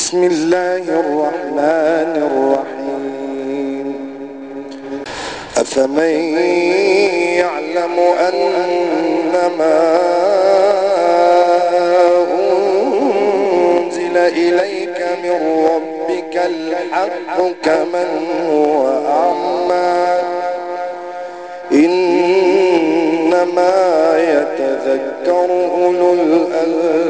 بسم الله الرحمن الرحيم. أفمن يعلم أنما أنزل إليك من ربك الحق كمن هو أعمى؟ إنما يتذكر أولو الألباب.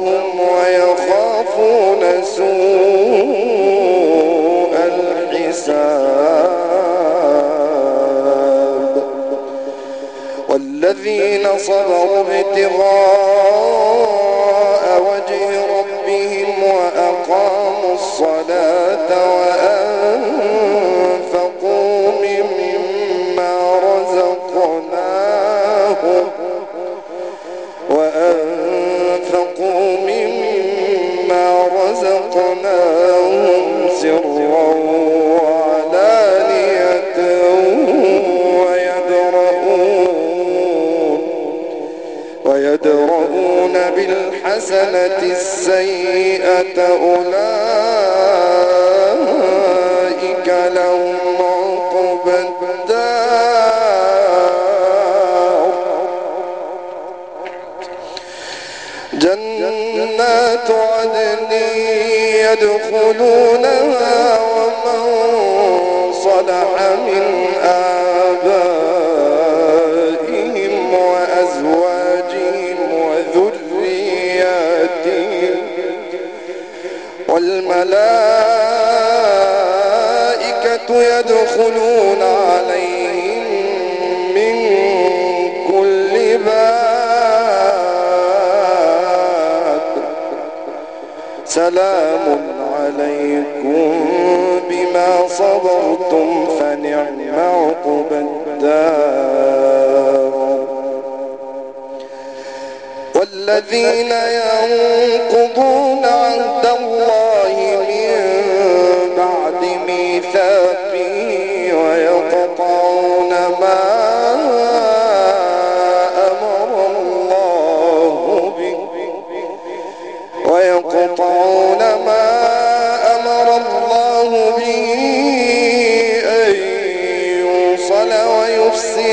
ربهم ويخافون سوء الحساب. والذين صبروا ابتغاء وجه ربهم وأقاموا الصلاة وأنفقوا بالحسنة السيئة أولئك لهم عقبى الدار. جنات عدن يدخلونها ومن صلح من والملائكة يدخلون عليهم من كل باب. سلام عليكم بما صبرتم، فنعم عقب الدار. والذين ينقضون عهد الله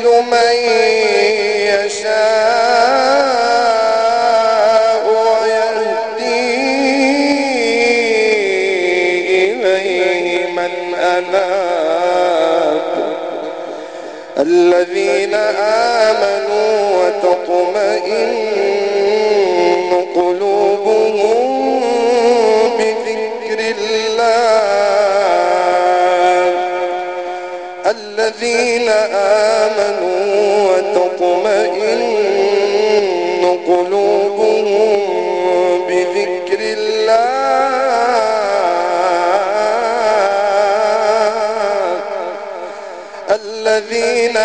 يضل من يشاء آمنوا وتطمئن قلوبهم بذكر الله. الذين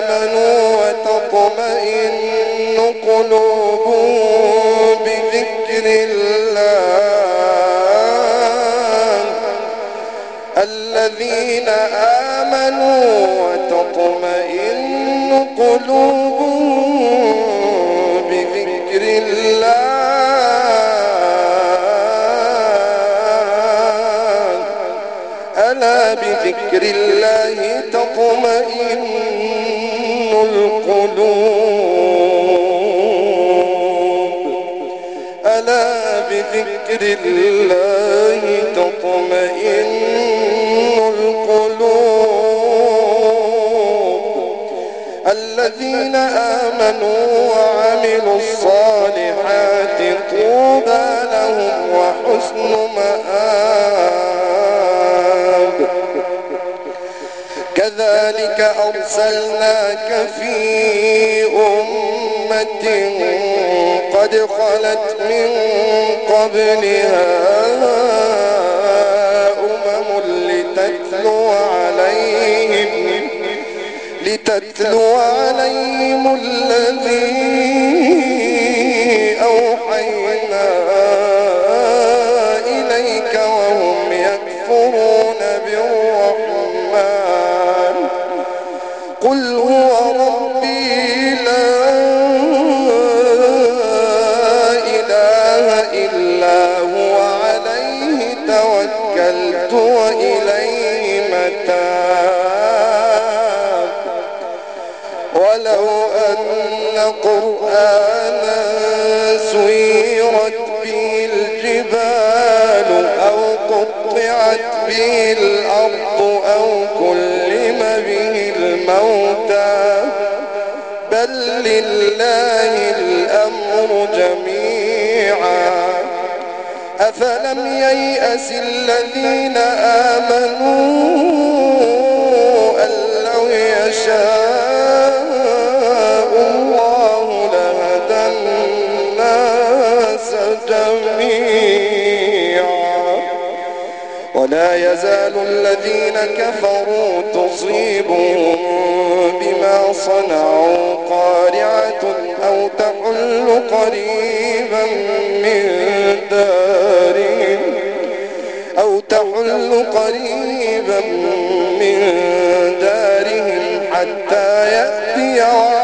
آمنوا وتطمئن قلوبهم دل تتلو ولا يزال الذين كفروا تصيبهم بما صنعوا قارعة أو تحل قريبا من دارهم أو تحل قريبا من دارهم حتى يأتي وعد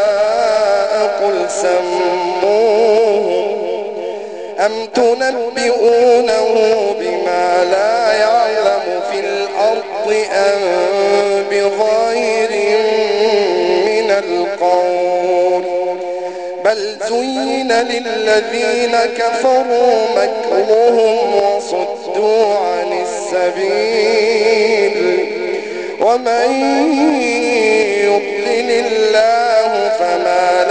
قل سموهم أم تنبئونه بما لا يعلم في الأرض أم بظاهر من القول بل زين للذين كفروا مكرهم وصدوا عن السبيل ومن يضلل الله فما له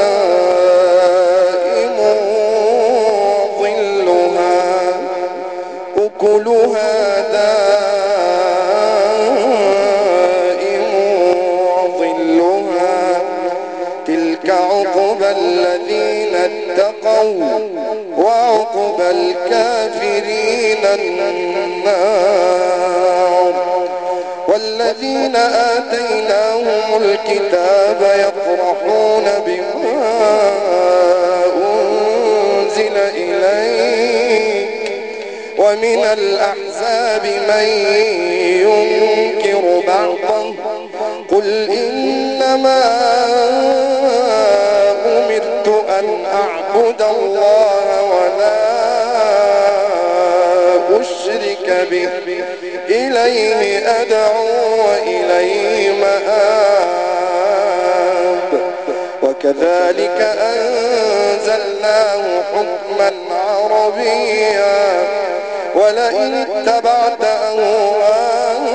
أكلها دائم ظلها تلك عقب الذين اتقوا وعقب الكافرين النار والذين آتيناهم الكتاب يفرحون بما أنزل إليك ومن الأحزاب من ينكر بعضه. قل إنما أمرت أن أعبد الله ولا أشرك به. إليه أدعو وإليه مآب. وكذلك أنزلناه حكما عربيا. ولئن اتبعت أهواءهم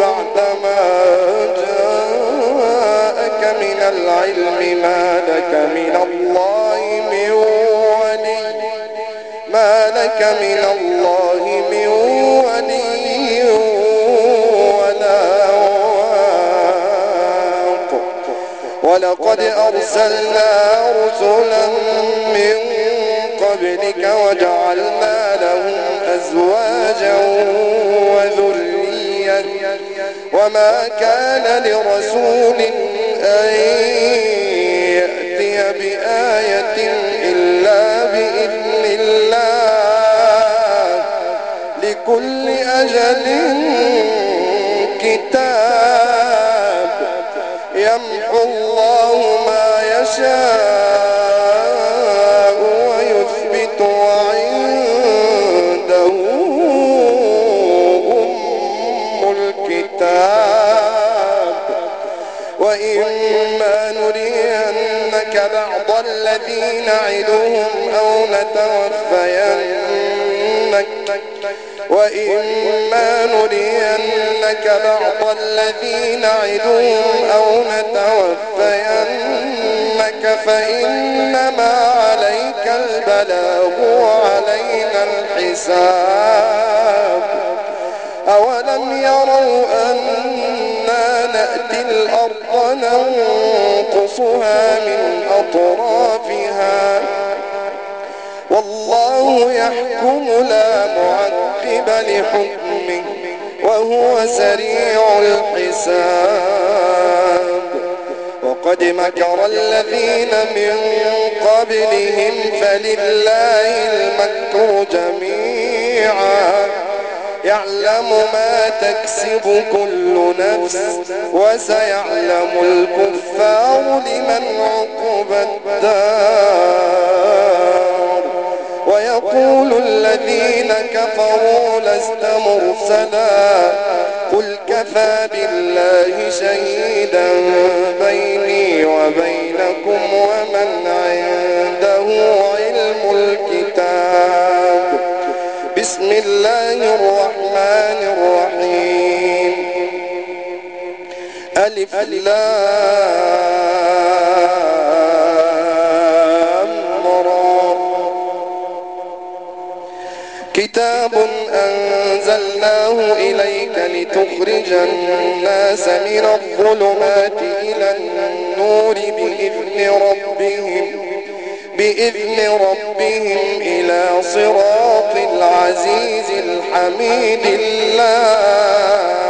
بعدما جاءك من العلم ما لك من الله من ولي، ما لك من الله من ولي ولا واق. ولقد أرسلنا رسلا من قبلك وجعلنا لهم أزواجا وذريا وما كان لرسول أن يأتي بآية إلا بإذن الله. لكل أجل كتاب. يمحو الله ما يشاء. نعدهم أو نتوفينك وإما نرينك بعض الذي نعدهم أو نتوفينك فإنما عليك البلاغ وعلينا الحساب. أولم يروا أنا نأتي الأرض ننظر ننقصها من أطرافها. والله يحكم لا معقب لحكمه وهو سريع الحساب. وقد مكر الذين من قبلهم فلله المكر جميعا. يعلم ما تكسب كل نفس وسيعلم الكفار لمن عقب الدار. ويقول الذين كفروا لست مرسلا. قل كفى بالله شهيدا بيني وبينكم ومن عنده ألف لام. را كتاب أنزلناه إليك لتخرج الناس من الظلمات إلى النور بإذن ربهم بإذن ربهم إلى صراط العزيز الحميد الله الله.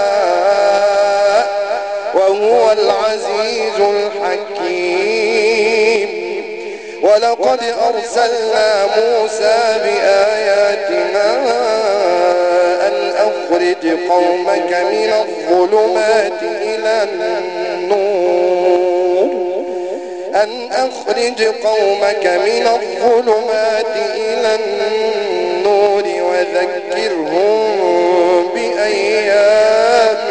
وهو العزيز الحكيم. ولقد أرسلنا موسى بآياتنا أن أخرج قومك من الظلمات إلى النور. أن أخرج قومك من الظلمات إلى النور وذكرهم بأيام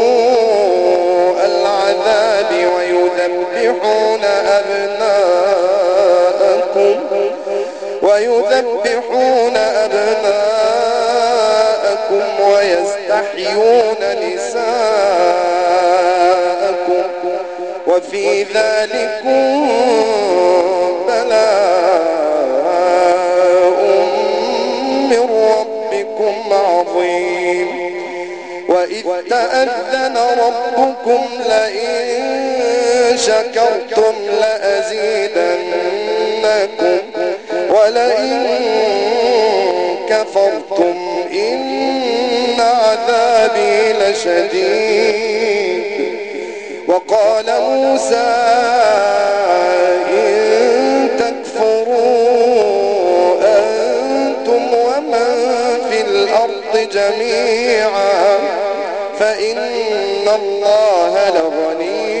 ويذبحون أبناءكم ويذبحون أبناءكم ويستحيون نساءكم وفي ذلكم بلاء من ربكم عظيم. وإذ تأذن ربكم لئن شكرتم لأزيدنكم ولئن كفرتم إن عذابي لشديد. وقال موسى إن تكفروا أنتم ومن في الأرض جميعا فإن الله لغني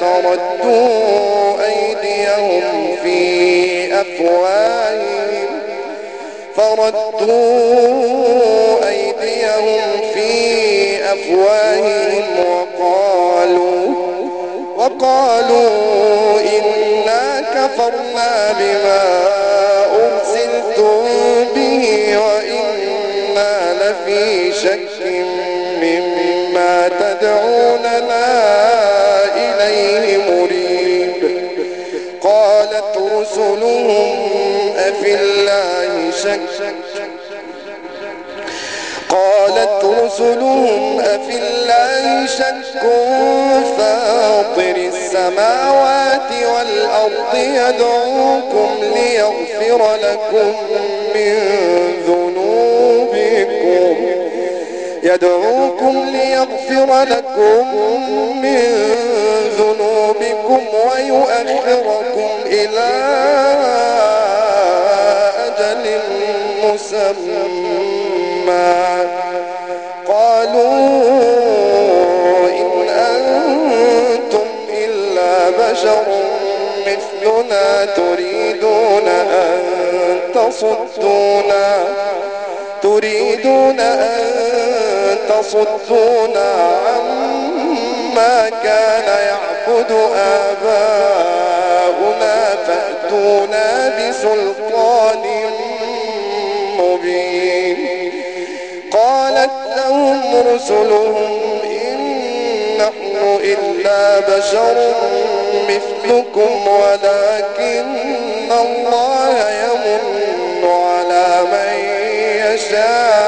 فردوا أيديهم في أفواههم، فردوا أيديهم في أفواههم وقالوا وقالوا إنا كفرنا بما أرسلتم به وإنا لفي شك قالت رسلهم أفي الله شك قالت رسلهم أفي الله شك فاطر السماوات والأرض يدعوكم ليغفر لكم من ذنوبكم يدعوكم ليغفر لكم من ذنوبكم ويؤخركم إلى أجل مسمى. قالوا إن أنتم إلا بشر مثلنا تريدون أن تصدونا. تريدون أن تصدونا عما كان يعبد آباؤنا فأتونا بسلطان مبين. قالت لهم رسلهم، إن نحن إلا بشر مثلكم، ولكن الله يمن على من يشاء.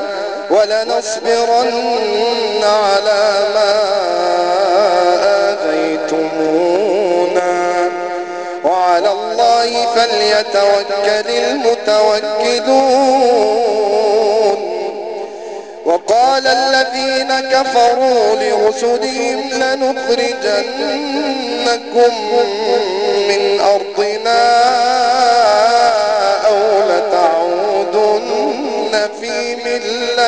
ولنصبرن على ما آذيتمونا وعلى الله فليتوكل المتوكلون. وقال الذين كفروا لرسلهم لنخرجنكم من أرضنا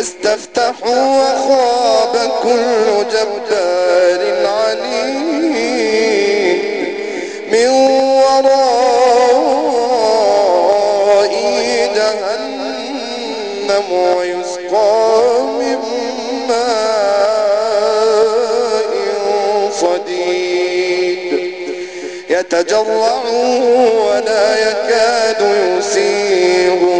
واستفتحوا وخاب كل جبار عنيد من ورائه جهنم ويسقى من ماء صديد. يتجرعه ولا يكاد يسيغه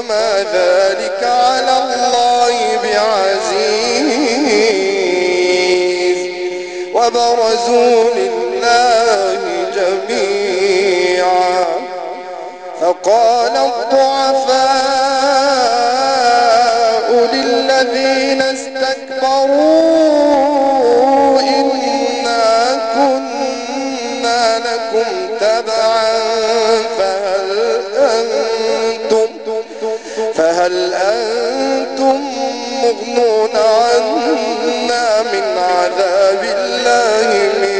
وما ذلك على الله بعزيز. وبرزوا لله جميعا. فقال فهل أنتم مغنون عنا من عذاب الله من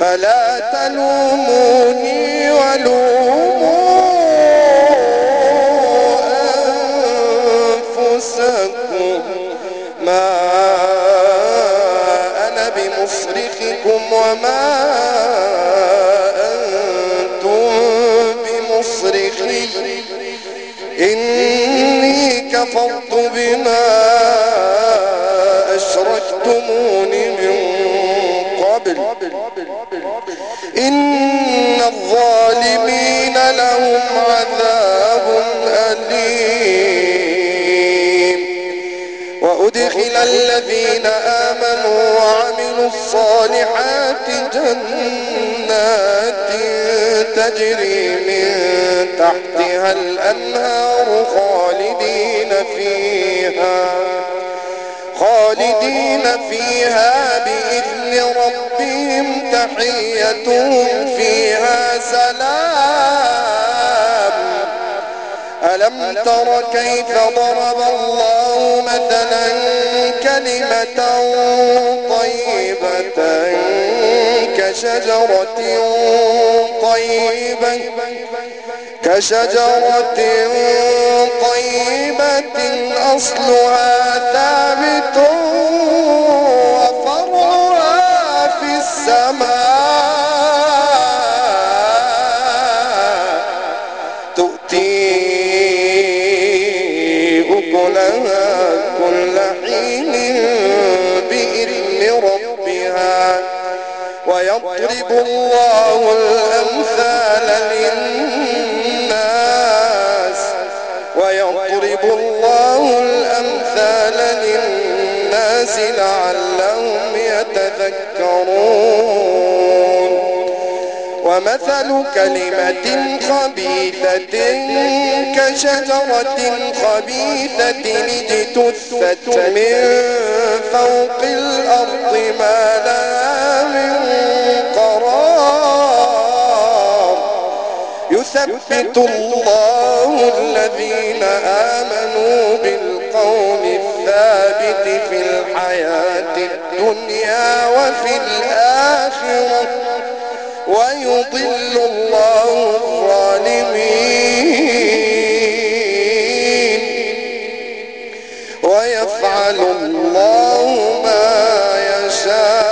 فلا تلوموني ولوموا أنفسكم. ما أنا بمصرخكم وما أنتم بمصرخي. إني كفرت بما لهم عذاب أليم. وأدخل الذين آمنوا وعملوا الصالحات جنات تجري من تحتها الأنهار خالدين فيها خالدين فيها بإذن ربهم، تحيتهم فيها سلام. ألم تر كيف ضرب الله مثلا كلمة طيبة كشجرة طيبة كشجرة طيبة أصلها ثابت وفرها في السماء الله ومثل كلمة خبيثة كشجرة خبيثة اجتثت من فوق الأرض ما لها من قرار. يثبت الله الذين آمنوا بالقول الثابت في الحياة الدنيا وفي الآخرة. ويضل الله الظالمين ويفعل الله ما يشاء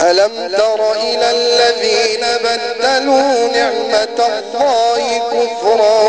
ألم تر إلى الذين بدلوا نعمة الله كفرا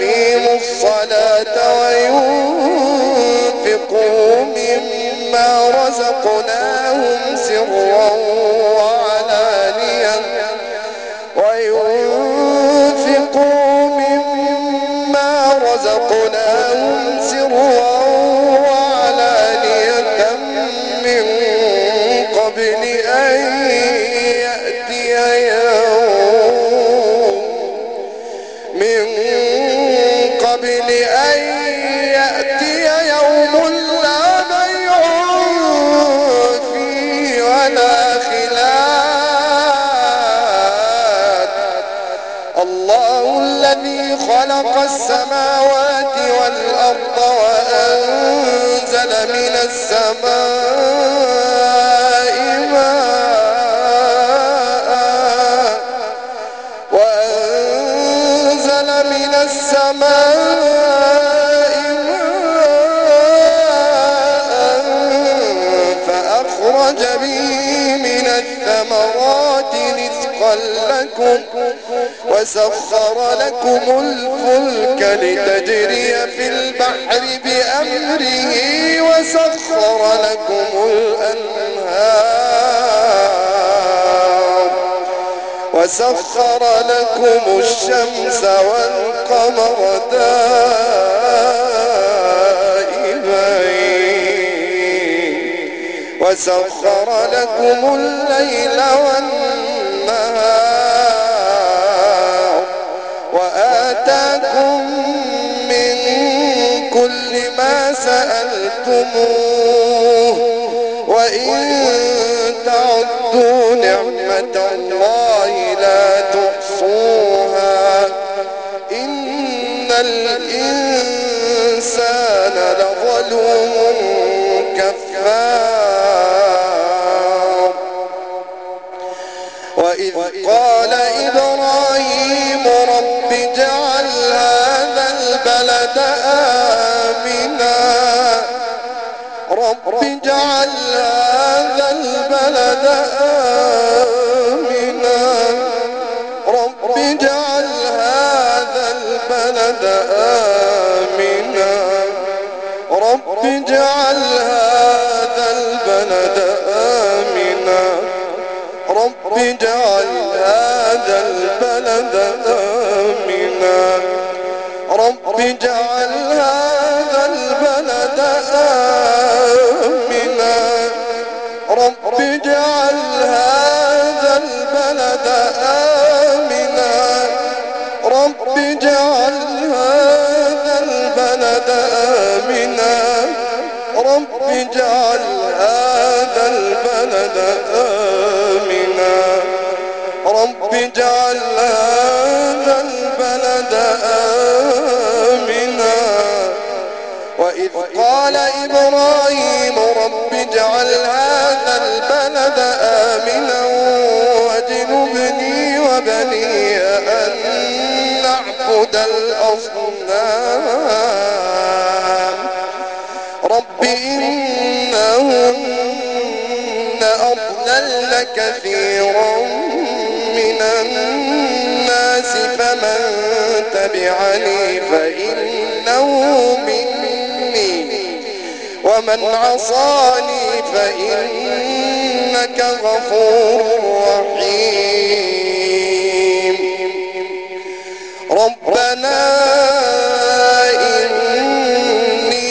مما رزقناهم سرا خلق السماوات والأرض وأنزل من السماء لكم وسخر لكم الفلك لتجري في البحر بأمره وسخر لكم الأنهار وسخر لكم الشمس والقمر دائبين وسخر لكم الليل والنهار وآتاكم من كل ما سألتموه وإن تعدوا نعمة رب اجعل هذا البلد آمنا رب اجعل هذا البلد آمنا واجنبني وبني أن نعبد الأصنام. رب إنهن أضللن كثيرا من الناس، فمن تبعني فإنه مني. ومن عصاني فإنك غفور رحيم. ربنا إني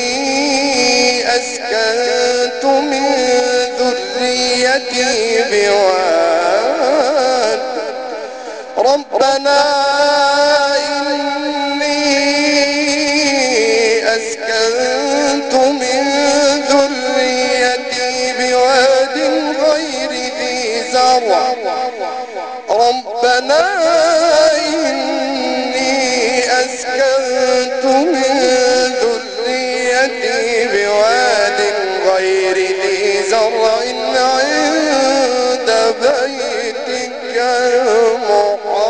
أسكنت من ذريتي بواد. ربنا ربنا إني أسكنت من ذريتي بواد غير ذي زرع عند بيتك المحرم.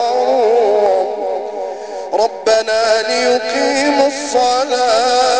ربنا ليقيموا الصلاة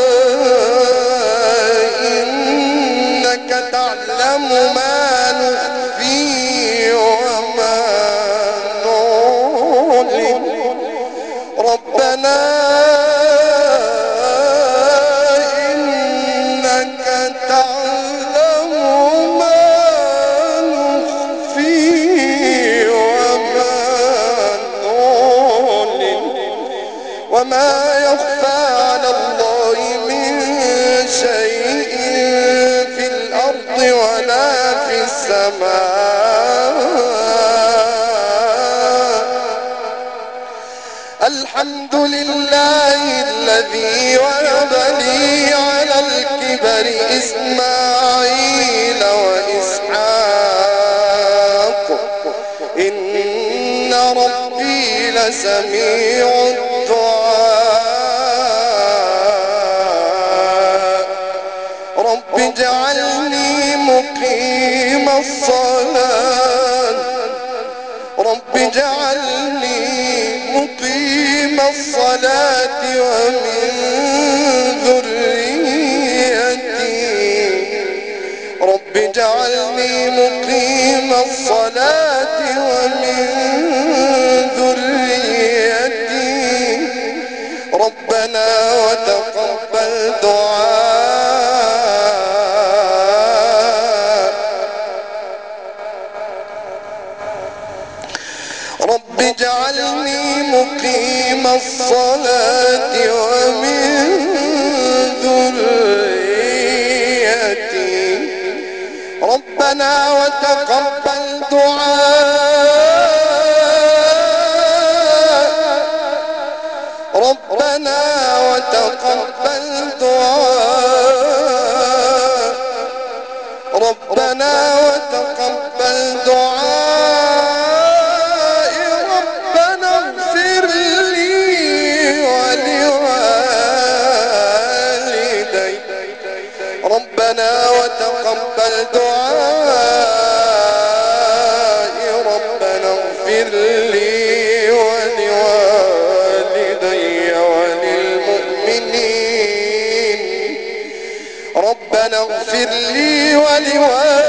لله الذي وهب لي على الكبر إسماعيل وإسحاق. إن ربي لسميع الدعاء. رب اجعلني مقيم الصلاة. الصلاة ومن ذريتي. رب اجعلني الصلاة ومن ذريتي. ربنا وتقبل دعاء. ربنا وتقبل دعاء. ربنا وتقبل دعاء ربنا اغفر لي ولوالدي وللمؤمنين. ربنا اغفر لي ولوالدي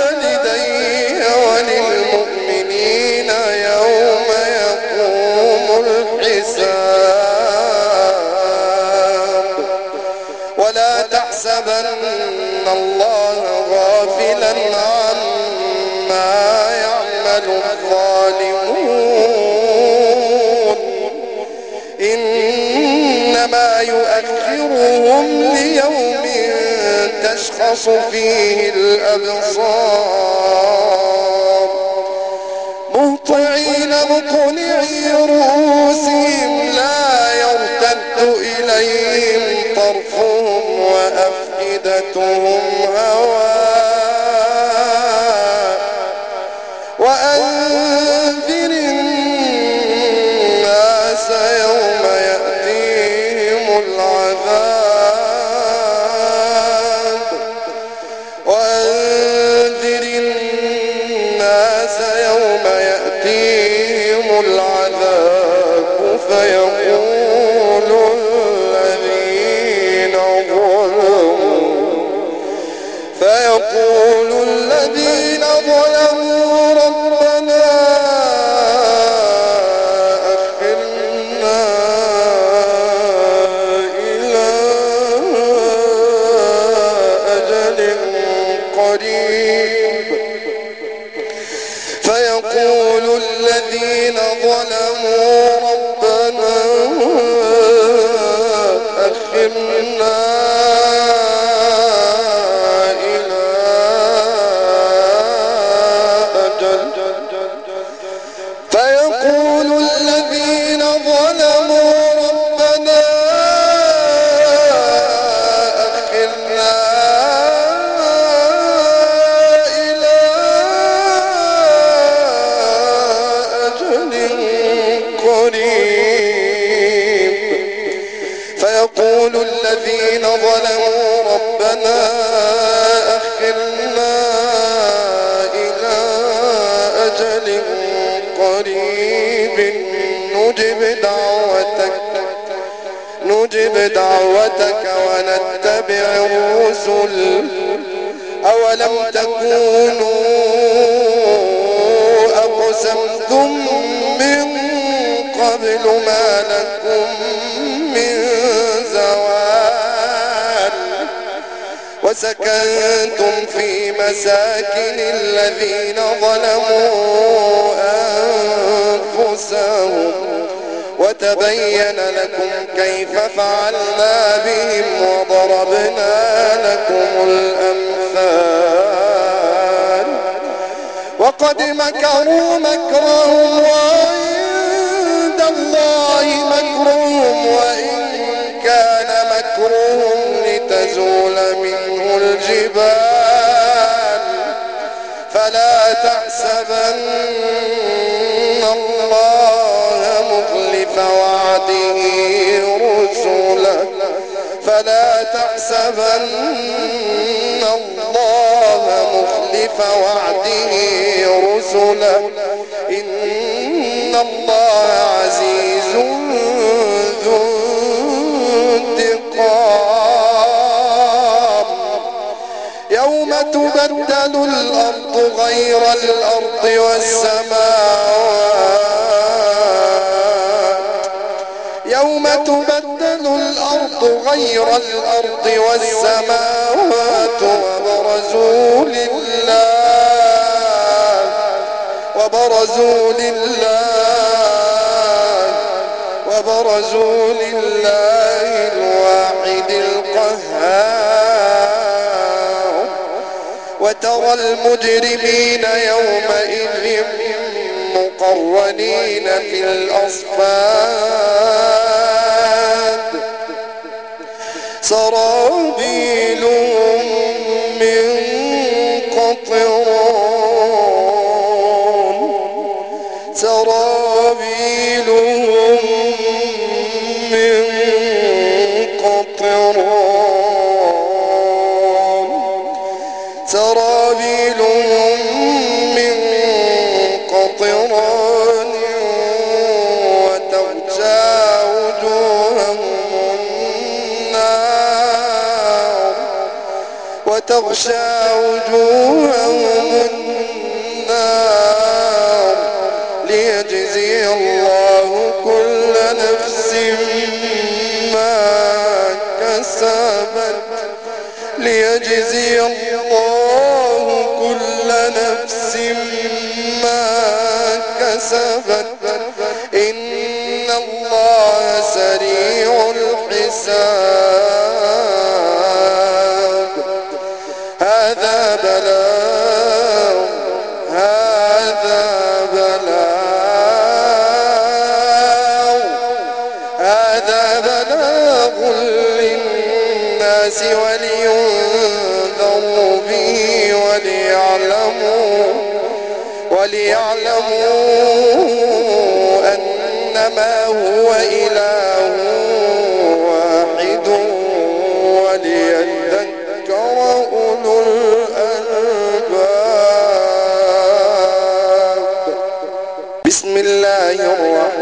وما يؤخرهم ليوم تشخص فيه الأبصار. مهطعين مقنعي رؤوسهم لا يرتد إليهم طرفهم وأفئدتهم هواه إن الله عزيز ذو انتقام يوم تبدل الأرض غير الأرض والسماوات يوم تبدل الأرض غير الأرض والسماوات وبرزوا لله وبرزوا لله ترى المجرمين يومئذ مقرنين في الأصفاد. سرابين وتغشى وجوههم النار ليجزي الله كل نفس ما كسبت. ليجزي الله كل نفس ما كسبت. وليعلموا أنما هو إله واحد وليذكر أولو الألباب. بسم الله الرحمن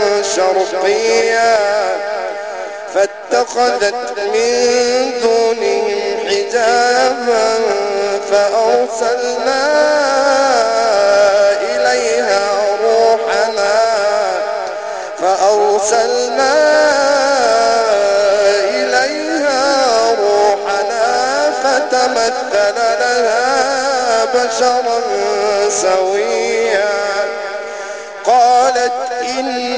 شرقيا فاتخذت من دونهم حجابا فأرسلنا إليها روحنا فأرسلنا إليها روحنا فتمثل لها بشرا سويا قالت إني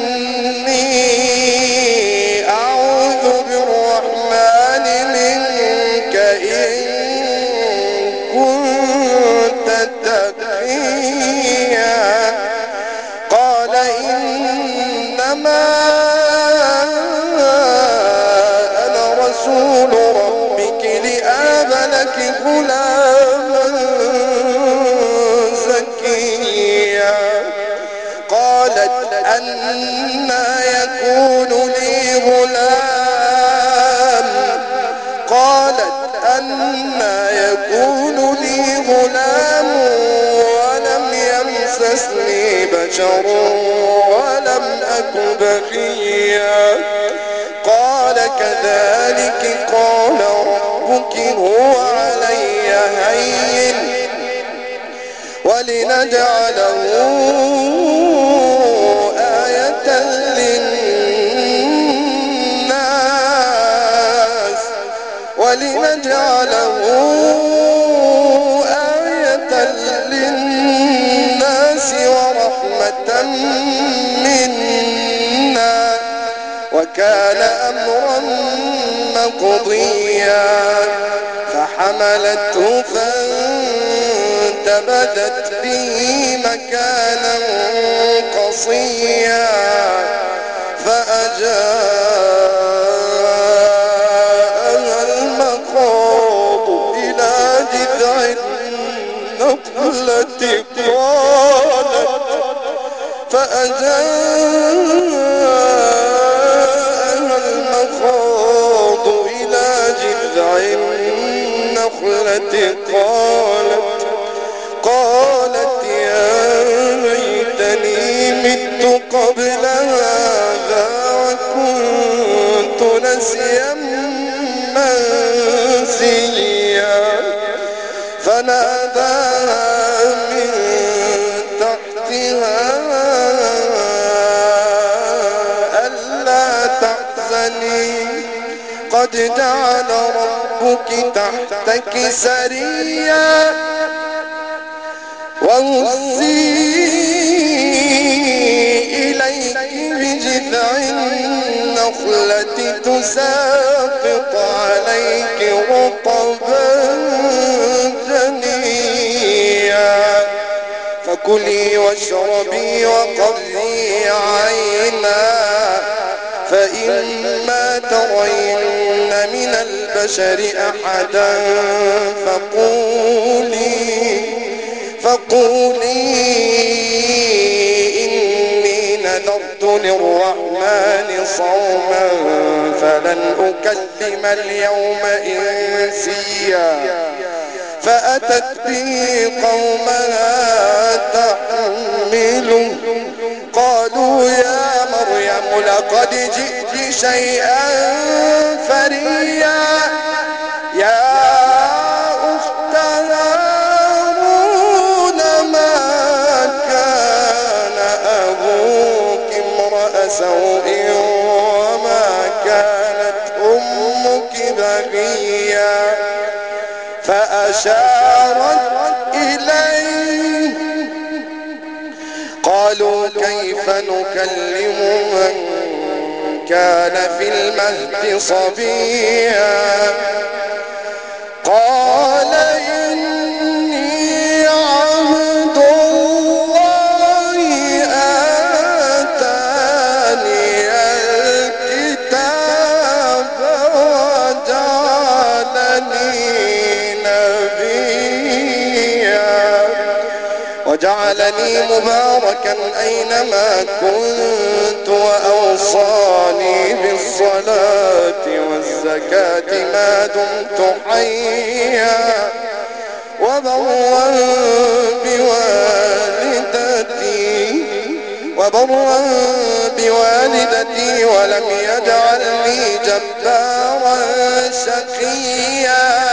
قالت أنا يكون لي غلام قالت أنا يكون لي غلام ولم يمسسني بشر ولم أك بغيا قال كذلك قال ربك هو علي هين ولنجعله وكان أمرا مقضيا فحملته فانتبذت به مكانا قصيا، فأجاءها المخاض إلى جذع النخلة قالت فأجاءها النخلة قالت قالت يا ليتني مت قبل هذا وكنت نسيا منسيا. فناداها من تحتها ألا تحزني. قد جعل ربك تحتك سريا وهزي إليك بجذع النخلة تساقط عليك رطبا جنيا فكلي واشربي وقضي عينا۔ فإما ترين من البشر أحدا. فقولي فقولي إني نذرت للرحمن صوما فلن أكلم اليوم إنسيا. فأتت به قومها تحمله قالوا يا لقد جئت شيئا فريا. يا أخت هارون ما كان أبوك امرأ سوء؟ كيف من كان في المهد صبيا. قال مباركا أينما كنت وأوصاني بالصلاة والزكاة ما دمت حيا وبرا بوالدتي وبرا بوالدتي ولم يجعلني جبارا شقيا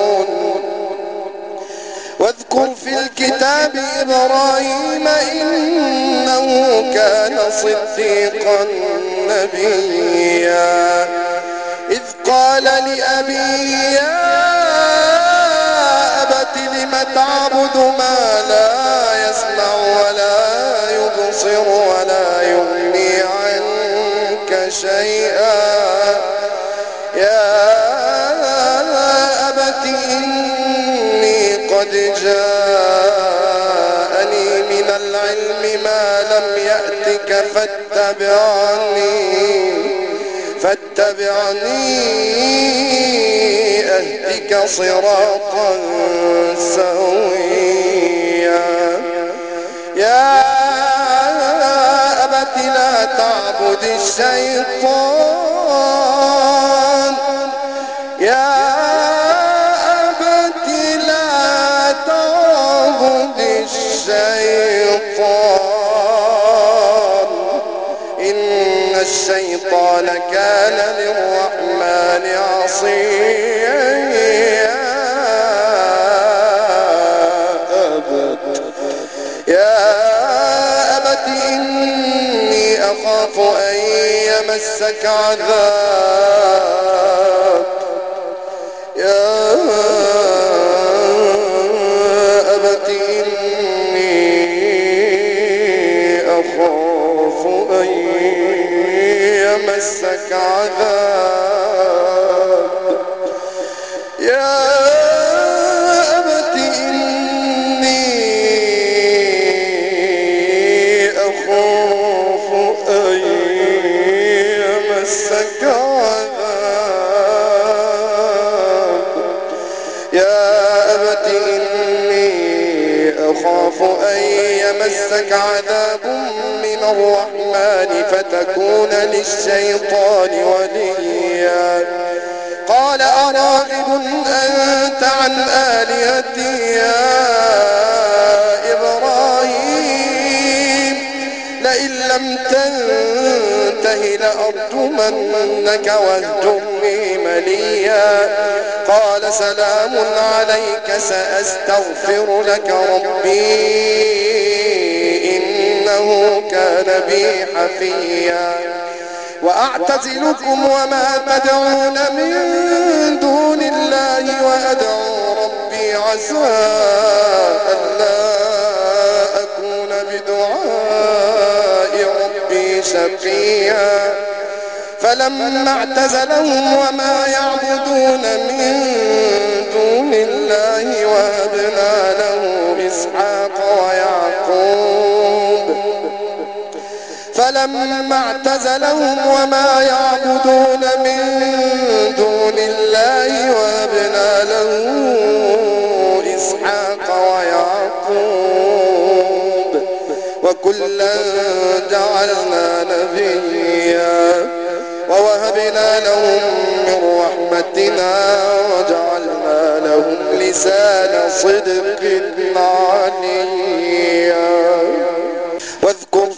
واذكر في الكتاب إبراهيم إنه كان صديقا نبيا. إذ قال لأبي يا فاتبعني فاتبعني أهدك صراطا سويا. يا أبت لا تعبد الشيطان. الشيطان كان للرحمن عصيا. يا أبت يا أبت إني أخاف أن يمسك عذاب. يمسك عذاب يا أبت إني أخاف أن يمسك عذاب يا أبت إني أخاف أن يمسك عذاب من الرحمن فتكون للشيطان وليا. قال أراغب أنت عن آلهتي يا إبراهيم؟ لئن لم تنته لأرجمنك واهجرني مليا. قال سلام عليك، سأستغفر لك ربي. إنه كان بي حفيا. وأعتزلكم وما تدعون من دون الله وأدعو ربي عسى ألا أكون بدعاء ربي شقيا. فلما اعتزلهم وما يعبدون من دون الله وهبنا له إسحاق ويعقوب فلما اعتزلهم وما يعبدون من دون الله وهبنا له إسحاق ويعقوب وكلا جعلنا نبيا ووهبنا لهم من رحمتنا وجعلنا لهم لسان صدق عليا.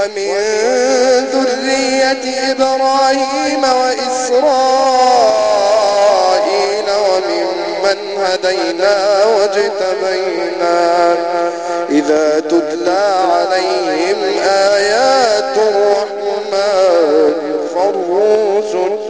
ومن ذرية إبراهيم وإسرائيل ومن من هدينا واجتبينا. إذا تتلى عليهم آيات الرحمن فروا سجدا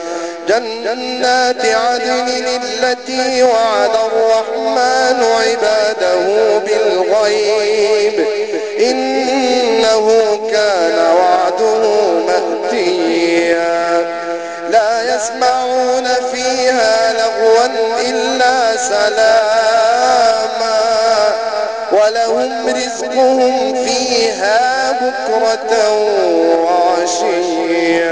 جنات عدن التي وعد الرحمن عباده بالغيب. إنه كان وعده مأتيا لا يسمعون فيها لغوا إلا سلاما. ولهم رزقهم فيها بكرة وعشيا.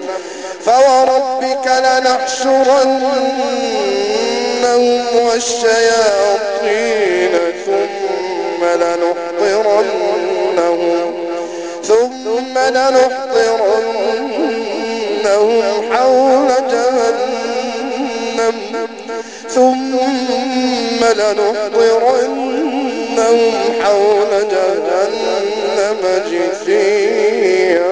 فوربك لنحشرنهم والشياطين ثم لنحضرنهم ثم لنحضرنهم حول جهنم ثم لنحضرنهم حول جهنم جثيا.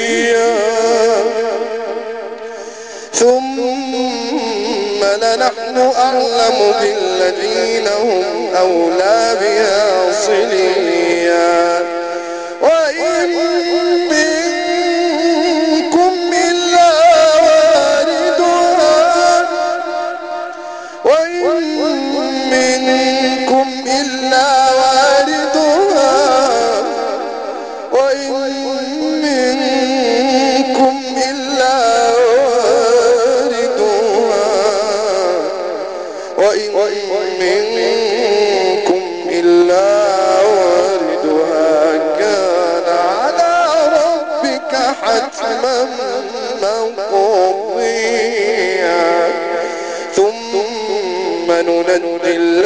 فنحن أعلم بالذين هم أولى بها صليا.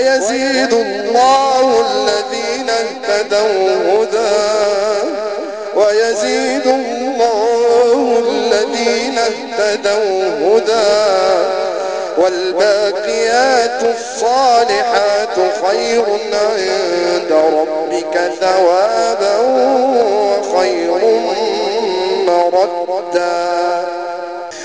ويزيد الله الذين اهتدوا هدى. ويزيد الله الذين اهتدوا هدى. والباقيات الصالحات خير عند ربك ثوابا وخير مردا.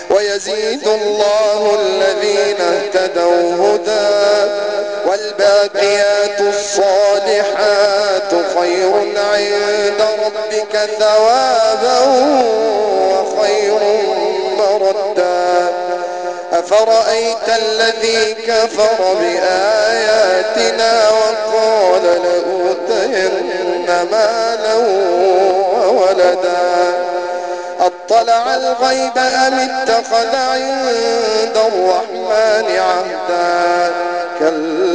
ويزيد الله الذين اهتدوا هدى. والباقيات الصالحات خير عند ربك ثوابا وخير مردا. أفرأيت الذي كفر بآياتنا وقال لأوتين مالا وولدا. أطلع الغيب أم اتخذ عند الرحمن عهدا؟ كلا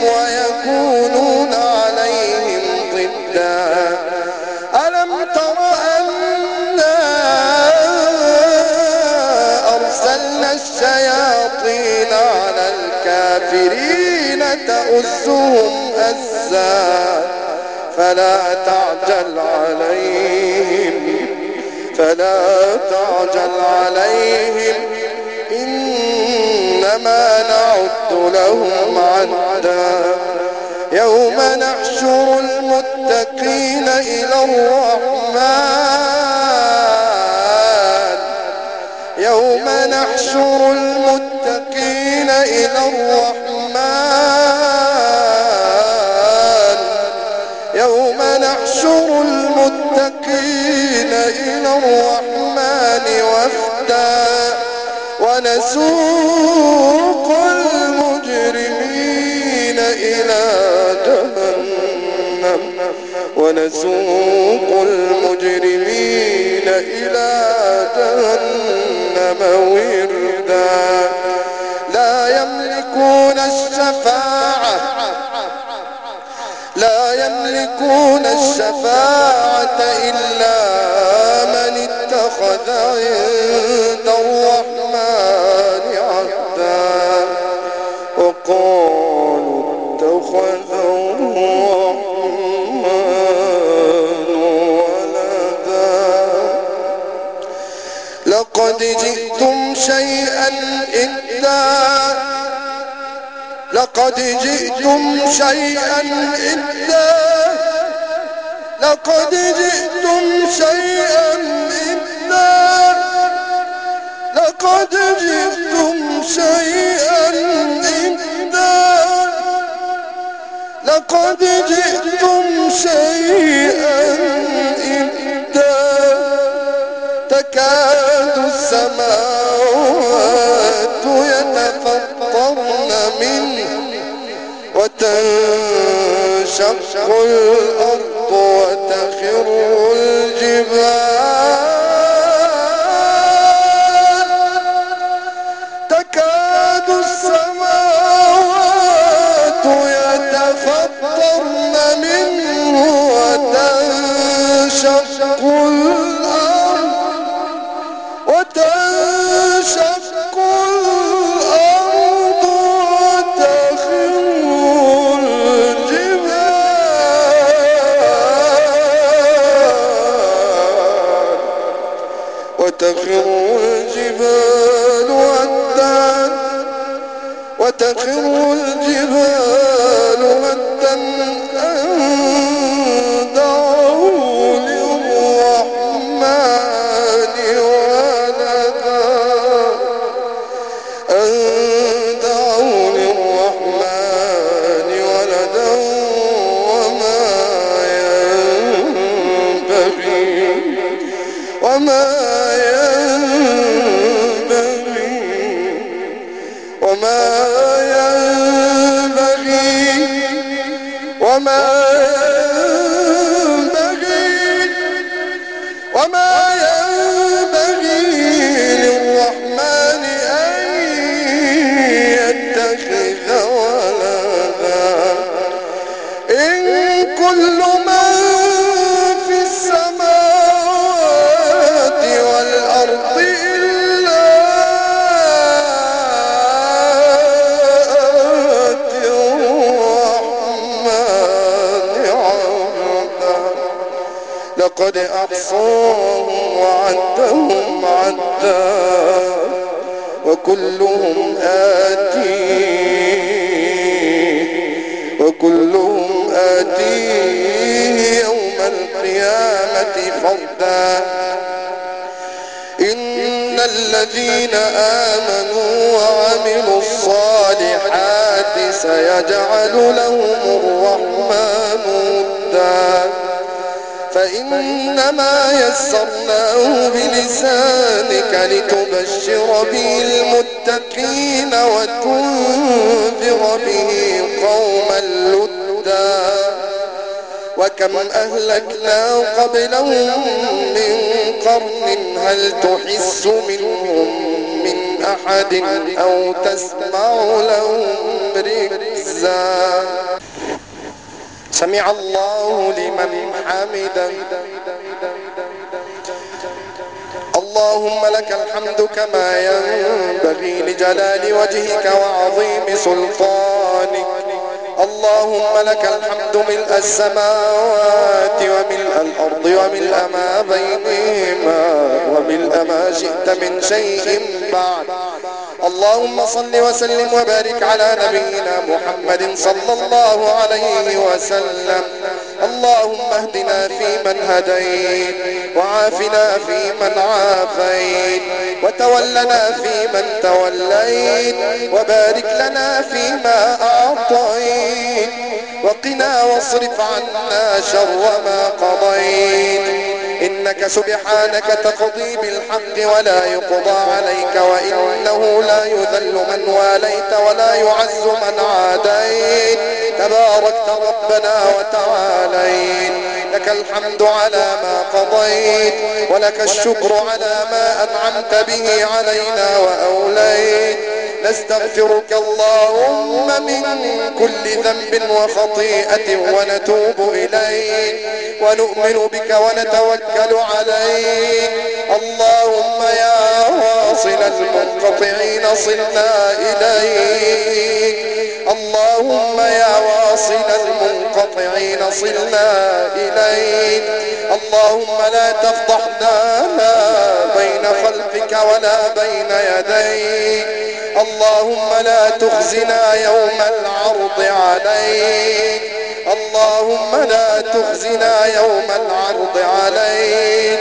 الكافرين أزا فلا تعجل عليهم، فلا تعجل عليهم. إنما نعد لهم عدا. يوم نحشر المتقين إلى الرحمن. يوم نحشر المتقين ونسوق المجرمين إلى جهنم ونسوق المجرمين إلى جهنم وردا. لا يملكون الشفاعة، لا يملكون الشفاعة إلا من اتخذ عند الرحمن لقد جئتم شيئا إدا لقد جئتم شيئا إدا لقد جئتم شيئا إدا لقد جئتم شيئا إدا لقد جئتم شيئا إدا تكاد السماوات يتفطرن منه وتنشق الأرض. وتخر الجبال هدا وتخر الجبال وكم أهلكنا قبلهم من قرن هل تحس منهم من أحد أو تسمع لهم ركزا؟ سمع الله لمن حمده. اللهم لك الحمد كما ينبغي لجلال وجهك وعظيم سلطانك. اللهم لك الحمد ملء السماوات وملء الأرض وملء ما بينهما وملء ما شئت من شيء بعد. اللهم صل وسلم وبارك على نبينا محمد صلى الله عليه وسلم. اللهم اهدنا فيمن هديت وعافنا فيمن عافيت وتولنا فيمن توليت وبارك لنا فيما أعطيت وقنا واصرف عنا شر ما قضيت إنك سبحانك تقضي بالحق ولا يقضى عليك وإنه لا يذل من واليت ولا يعز من عاديت. تباركت ربنا وتعاليت. لك الحمد على ما قضيت ولك الشكر على ما أنعمت به علينا وأوليت. نستغفرك اللهم من كل ذنب وخطيئة ونتوب إليك ونؤمن بك ونتوكل عليك. اللهم يا واصل المنقطعين صلنا إليك. اللهم يا واصل المنقطعين صلنا إليك. اللهم لا تفضحنا بين خلقك ولا بين يديك. اللهم لا تخزنا يوم العرض عليك. اللهم لا تخزنا يوم العرض عليك.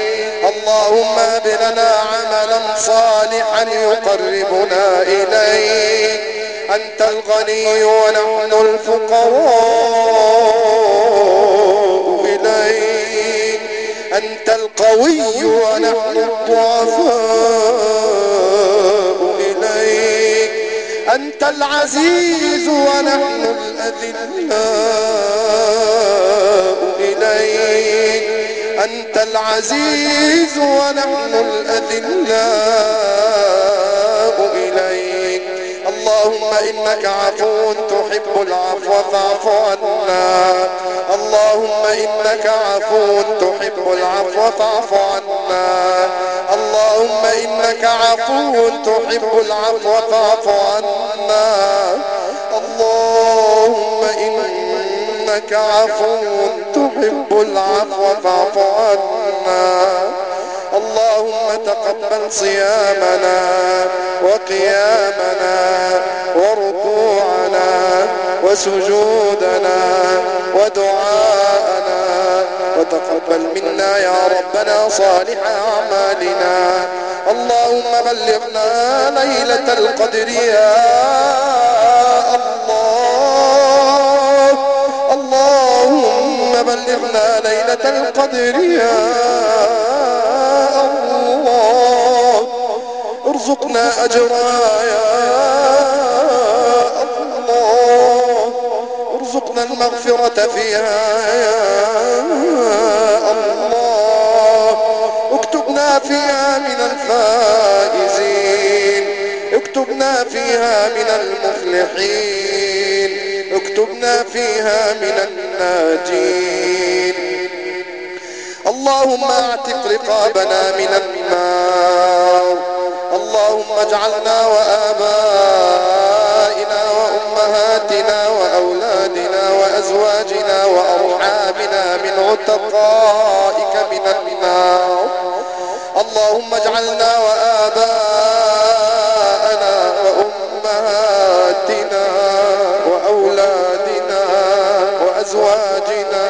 اللهم ابننا عملا صالحا يقربنا إليك. أنت الغني ونحن الفقراء إليك. أنت القوي ونحن الضعفاء أنت العزيز ونحن الأذلاء إليك. أنت العزيز ونحن الأذلاء إليك. اللهم إنك عفو تحب العفو فاعف عنا. اللهم إنك عفو تحب العفو فاعف عنا. اللهم إنك عفو تحب العفو فاعف عنا. اللهم إنك عفو تحب العفو فاعف عنا. اللهم تقبل صيامنا وقيامنا وركوعنا وسجودنا ودعاءنا وتقبل منا يا ربنا صالح أعمالنا. اللهم بلغنا ليلة القدر. يا الله. اللهم بلغنا ليلة القدر. يا الله. ارزقنا أجرا يا المغفرة فيها، يا الله. اكتبنا فيها من الفائزين. اكتبنا فيها من المفلحين. اكتبنا فيها من الناجين. اللهم اعتق رقابنا من النار. اللهم اجعلنا وآبائنا وأمهاتنا وأولادنا وأزواجنا وأرحامنا من عتقائك من النار. اللهم اجعلنا وآباءنا وأمهاتنا وأولادنا وأزواجنا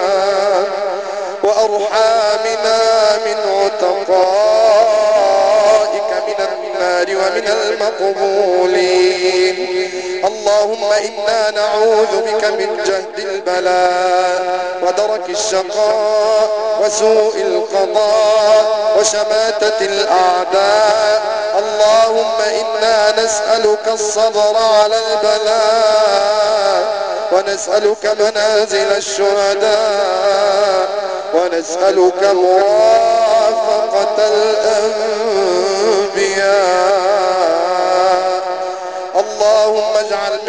وأرحامنا من عتقائك من النار ومن المقبولين. اللهم إنا نعوذ بك من جهد البلاء ودرك الشقاء وسوء القضاء وشماتة الأعداء. اللهم إنا نسألك الصبر على البلاء ونسألك منازل الشهداء ونسألك مرافقة الأنبياء.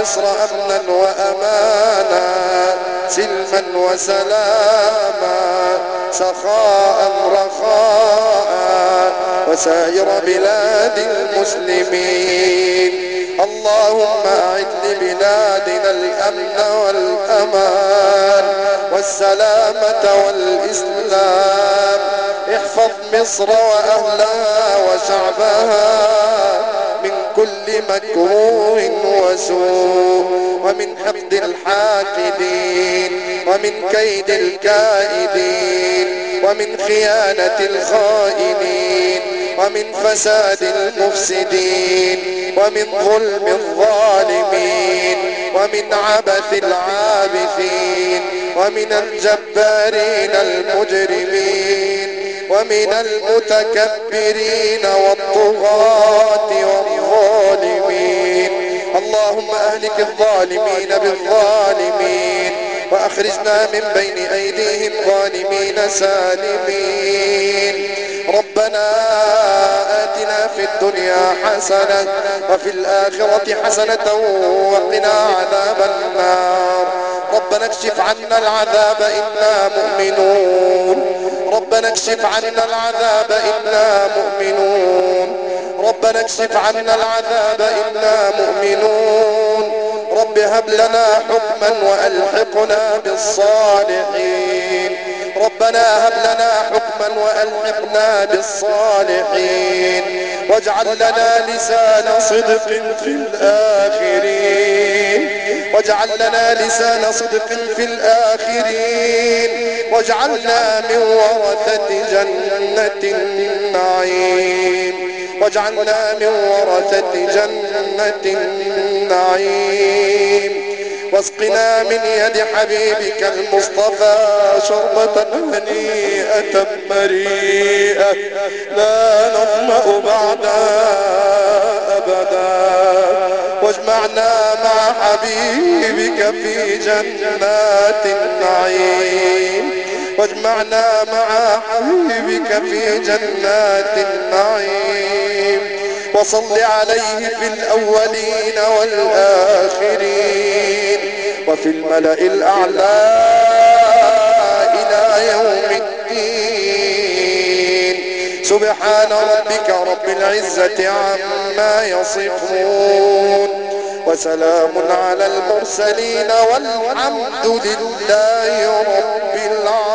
مصر أمنا وأمانا، سلما وسلاما، سخاء رخاء، وسائر بلاد المسلمين. اللهم أعد لبلادنا الأمن والأمان، والسلامة والإسلام. احفظ مصر وأهلها وشعبها من كل مكروه وسوء ومن حقد الحاقدين، ومن كيد الكائدين، ومن خيانة الخائنين، ومن فساد المفسدين، ومن ظلم الظالمين، ومن عبث العابثين، ومن الجبارين المجرمين، ومن المتكبرين والطغاة والظالمين. اللهم أهلك الظالمين بالظالمين وأخرجنا من بين أيديهم ظالمين سالمين. ربنا آتنا في الدنيا حسنة وفي الآخرة حسنة وقنا عذاب النار. ربنا اكشف عنا العذاب إنا مؤمنون. ربنا اكشف عنا العذاب إنا مؤمنون. ربنا اكشف عنا العذاب إنا مؤمنون. رب هب لنا حكما وألحقنا بالصالحين. ربنا هب لنا حكما وألحقنا بالصالحين. واجعل لنا لسان صدق في الآخرين. واجعل لنا لسان صدق في الآخرين. واجعلنا من ورثة جنة النعيم. واجعلنا من ورثة جنة النعيم. واسقنا من يد حبيبك المصطفى شربة هنيئة مريئة. لا نظمأ بعدها أبدا. واجمعنا مع حبيبك في جنات النعيم. واجمعنا مع حبيبك في جنات النعيم. وصل عليه في الأولين والآخرين وفي الملأ الأعلى إلى يوم الدين. سبحان ربك رب العزة عما يصفون. وسلام على المرسلين والحمد لله رب العالمين.